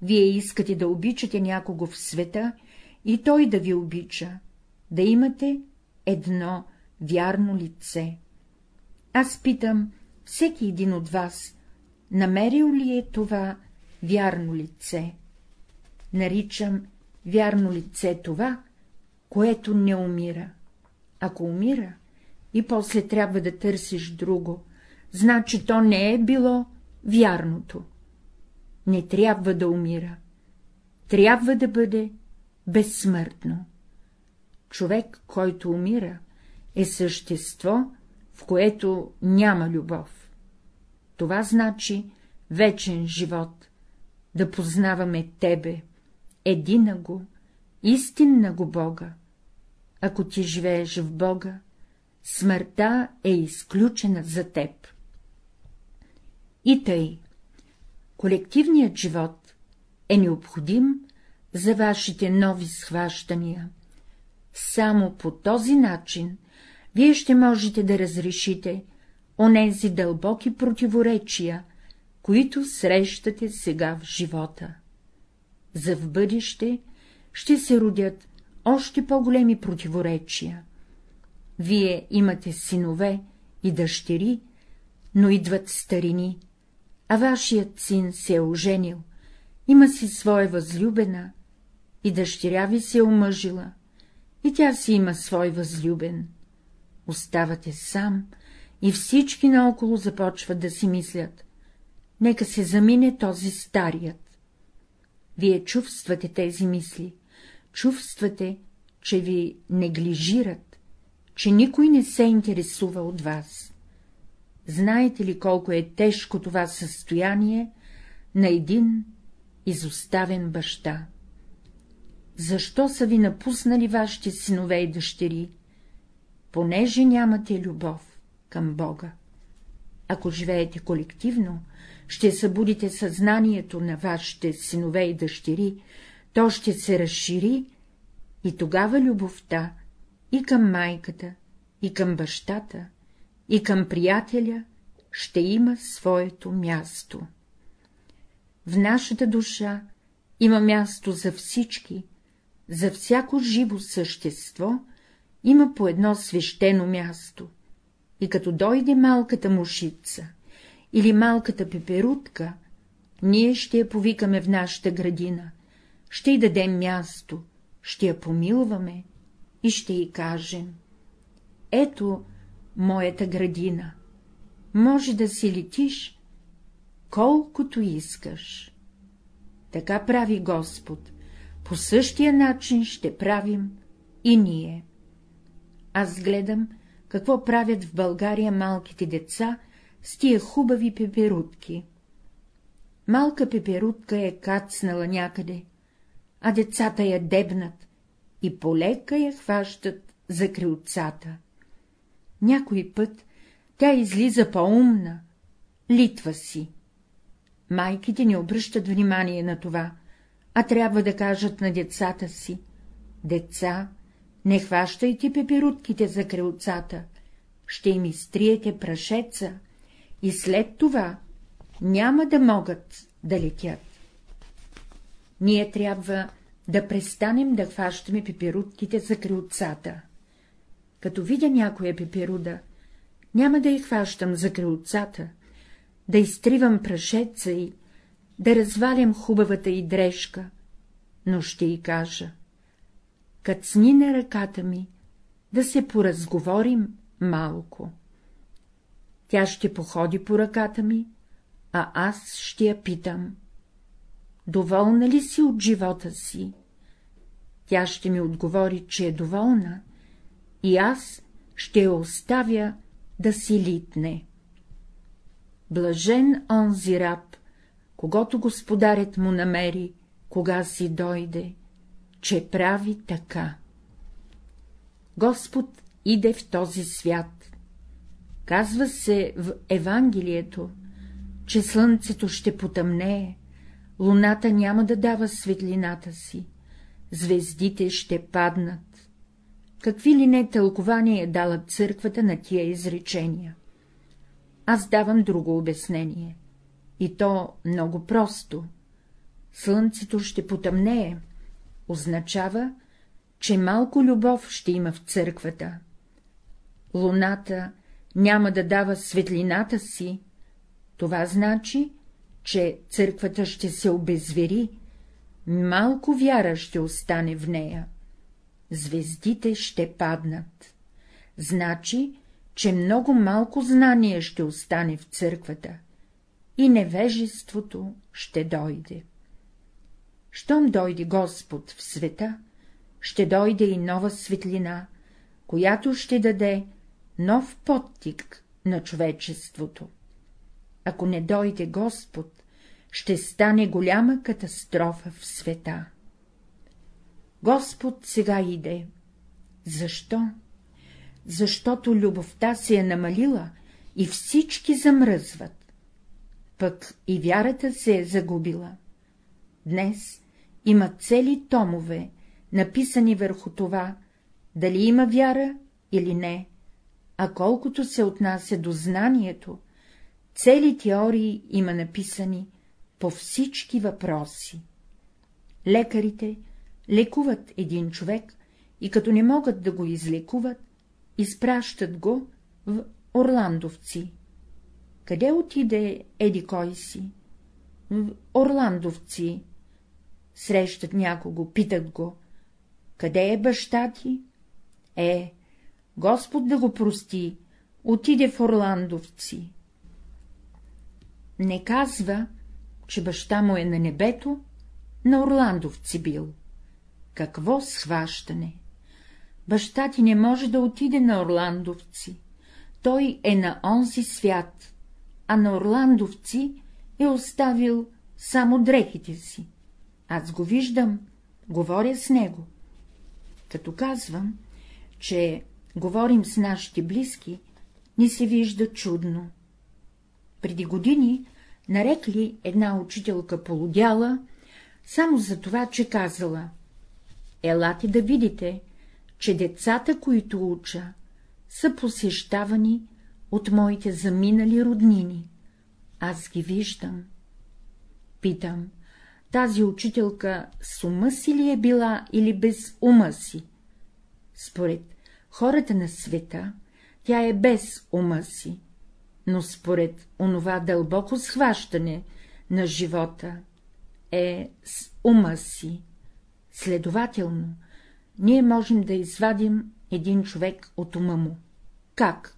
Вие искате да обичате някого в света и той да ви обича, да имате едно вярно лице. Аз питам всеки един от вас, намерил ли е това вярно лице? Наричам вярно лице това, което не умира. Ако умира и после трябва да търсиш друго, значи то не е било вярното. Не трябва да умира. Трябва да бъде безсмъртно. Човек, който умира, е същество, в което няма любов. Това значи вечен живот, да познаваме Тебе, едина го, истинна го Бога. Ако ти живееш в Бога, смъртта е изключена за теб. И тъй, колективният живот е необходим за вашите нови схващания. Само по този начин вие ще можете да разрешите онези дълбоки противоречия, които срещате сега в живота. За в бъдеще ще се родят още по-големи противоречия. Вие имате синове и дъщери, но идват старини, а вашият син се е оженил, има си своя възлюбена, и дъщеря ви се е омъжила, и тя си има свой възлюбен. Оставате сам, и всички наоколо започват да си мислят. Нека се замине този старият. Вие чувствате тези мисли, чувствате, че ви неглижират, че никой не се интересува от вас. Знаете ли колко е тежко това състояние на един изоставен баща? Защо са ви напуснали вашите синове и дъщери? Понеже нямате любов към Бога. Ако живеете колективно, ще събудите съзнанието на вашите синове и дъщери, то ще се разшири и тогава любовта и към майката, и към бащата, и към приятеля ще има своето място. В нашата душа има място за всички, за всяко живо същество има по едно свещено място, и като дойде малката мушица или малката пеперутка, ние ще я повикаме в нашата градина, ще й дадем място, ще я помилваме и ще й кажем — ето моята градина, може да си летиш колкото искаш. Така прави Господ, по същия начин ще правим и ние. Аз гледам, какво правят в България малките деца с тия хубави пеперутки. Малка пеперутка е кацнала някъде, а децата я дебнат и полека я хващат за крилцата. Някой път тя излиза по-умна, литва си. Майките не обръщат внимание на това, а трябва да кажат на децата си — деца, не хващайте пепирутките за крилцата, ще им изтриете прашеца и след това няма да могат да летят. Ние трябва да престанем да хващаме пепирутките за крилцата. Като видя някоя пепируда, няма да я хващам за крилцата, да изтривам прашеца и да развалям хубавата и дрежка, но ще й кажа — кацни на ръката ми, да се поразговорим малко. Тя ще походи по ръката ми, а аз ще я питам — доволна ли си от живота си? Тя ще ми отговори, че е доволна, и аз ще я оставя да си литне. Блажен онзи раб, когато господарят му намери, кога си дойде, че прави така. Господ иде в този свят. Казва се в Евангелието, че слънцето ще потъмнее, луната няма да дава светлината си, звездите ще паднат. Какви ли не тълкования е дала църквата на тия изречения? Аз давам друго обяснение. И то много просто. Слънцето ще потъмнее, означава, че малко любов ще има в църквата. Луната няма да дава светлината си, това значи, че църквата ще се обезвери, малко вяра ще остане в нея, звездите ще паднат. Значи, че много малко знание ще остане в църквата и невежеството ще дойде. Щом дойде Господ в света, ще дойде и нова светлина, която ще даде нов подтик на човечеството. Ако не дойде Господ, ще стане голяма катастрофа в света. Господ сега иде. Защо? Защото любовта се е намалила и всички замръзват. Пък и вярата се е загубила. Днес има цели томове, написани върху това, дали има вяра или не, а колкото се отнася до знанието, цели теории има написани по всички въпроси. Лекарите лекуват един човек и като не могат да го излекуват, изпращат го в Орландовци. Къде отиде еди кой си? В Орландовци. Срещат някого, питат го. Къде е баща ти? Е, Господ да го прости, отиде в Орландовци. Не казва, че баща му е на небето, на Орландовци бил. Какво схващане? Баща ти не може да отиде на Орландовци. Той е на онзи свят, а на Орландовци е оставил само дрехите си. Аз го виждам, говоря с него. Като казвам, че говорим с нашите близки, ни се вижда чудно. Преди години нарекли една учителка полудяла, само за това, че казала — елате да видите, че децата, които уча, са посещавани от моите заминали роднини. Аз ги виждам. Питам, тази учителка с ума си ли е била или без ума си? Според хората на света, тя е без ума си, но според онова дълбоко схващане на живота е с ума си. Следователно, ние можем да извадим един човек от ума му. Как?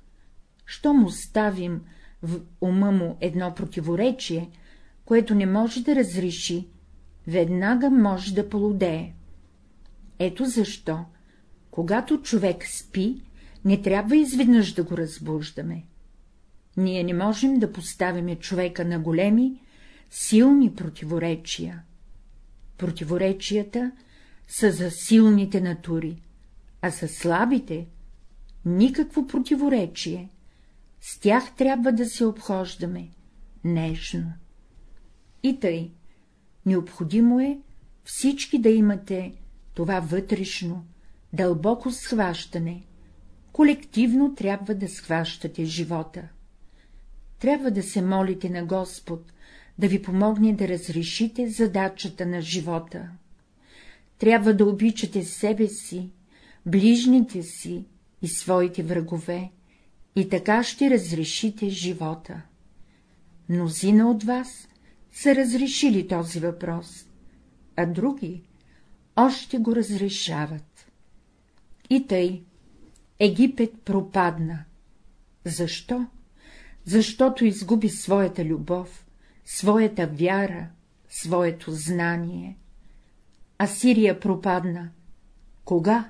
Що му ставим в ума му едно противоречие, което не може да разреши, веднага може да полудее. Ето защо, когато човек спи, не трябва изведнъж да го разбуждаме. Ние не можем да поставяме човека на големи, силни противоречия. Противоречията са за силните натури, а за слабите — никакво противоречие. С тях трябва да се обхождаме нежно. И тъй, необходимо е всички да имате това вътрешно, дълбоко схващане, колективно трябва да схващате живота. Трябва да се молите на Господ, да ви помогне да разрешите задачата на живота. Трябва да обичате себе си, ближните си и своите врагове, и така ще разрешите живота. Мнозина от вас са разрешили този въпрос, а други още го разрешават. И тъй, Египет пропадна. Защо? Защото изгуби своята любов, своята вяра, своето знание. Асирия пропадна. Кога?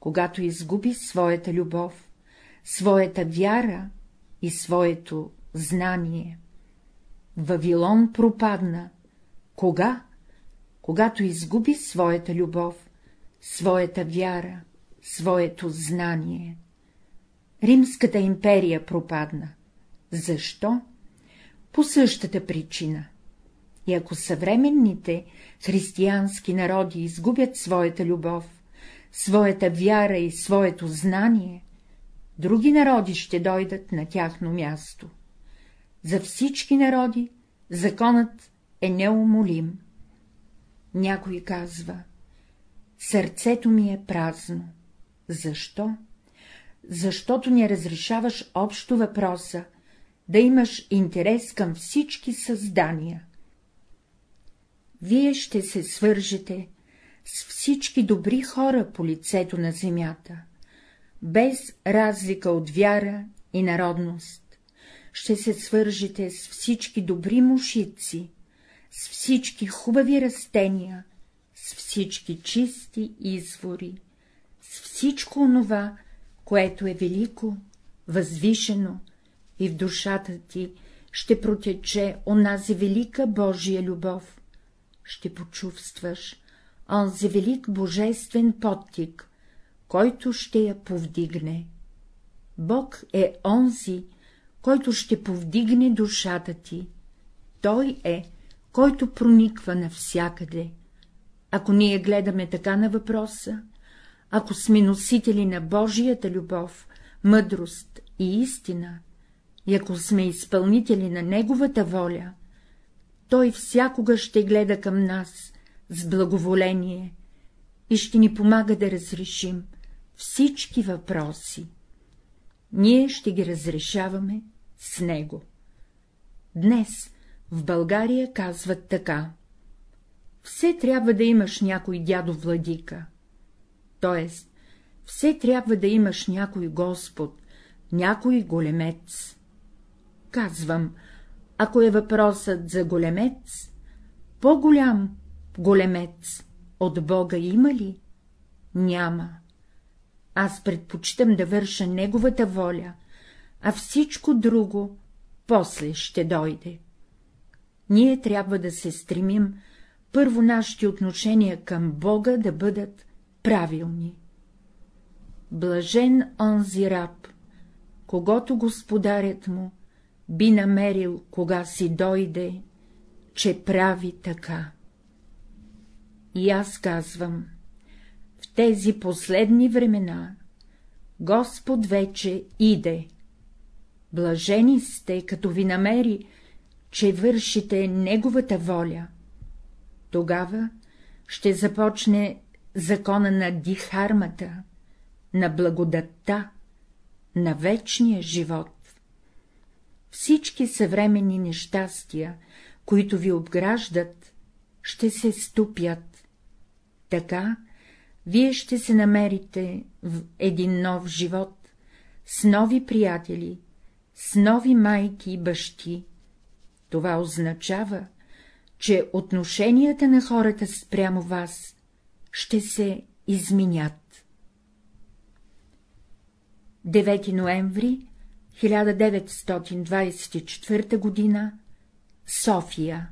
Когато изгуби своята любов, своята вяра и своето знание. Вавилон пропадна. Кога? Когато изгуби своята любов, своята вяра, своето знание. Римската империя пропадна. Защо? По същата причина. И ако съвременните християнски народи изгубят своята любов, своята вяра и своето знание, други народи ще дойдат на тяхно място. За всички народи законът е неумолим. Някой казва, сърцето ми е празно. Защо? Защото не разрешаваш общо въпроса, да имаш интерес към всички създания. Вие ще се свържете с всички добри хора по лицето на земята, без разлика от вяра и народност. Ще се свържете с всички добри мушици, с всички хубави растения, с всички чисти извори, всичко онова, което е велико, възвишено, и в душата ти ще протече онази велика Божия любов, ще почувстваш онзи велик божествен подтик, който ще я повдигне. Бог е онзи, който ще повдигне душата ти. Той е, който прониква навсякъде. Ако ние гледаме така на въпроса, ако сме носители на Божията любов, мъдрост и истина, и ако сме изпълнители на Неговата воля, Той всякога ще гледа към нас с благоволение и ще ни помага да разрешим всички въпроси. Ние ще ги разрешаваме с Него. Днес в България казват така. Все трябва да имаш някой дядо владика, т.е. все трябва да имаш някой Господ, някой големец. Казвам, ако е въпросът за големец, по-голям големец от Бога има ли? Няма. Аз предпочитам да върша Неговата воля, а всичко друго после ще дойде. Ние трябва да се стремим първо нашите отношения към Бога да бъдат правилни. Блажен онзи раб, когато господарят му би намерил, кога си дойде, че прави така. И аз казвам, в тези последни времена Господ вече иде. Блажени сте, като ви намери, че вършите Неговата воля. Тогава ще започне закона на дихармата, на благодатта, на вечния живот. Всички съвременни нещастия, които ви обграждат, ще се ступят. Така вие ще се намерите в един нов живот, с нови приятели, с нови майки и бащи. Това означава, че отношенията на хората спрямо вас ще се изменят. 9 ноември 1924 г. София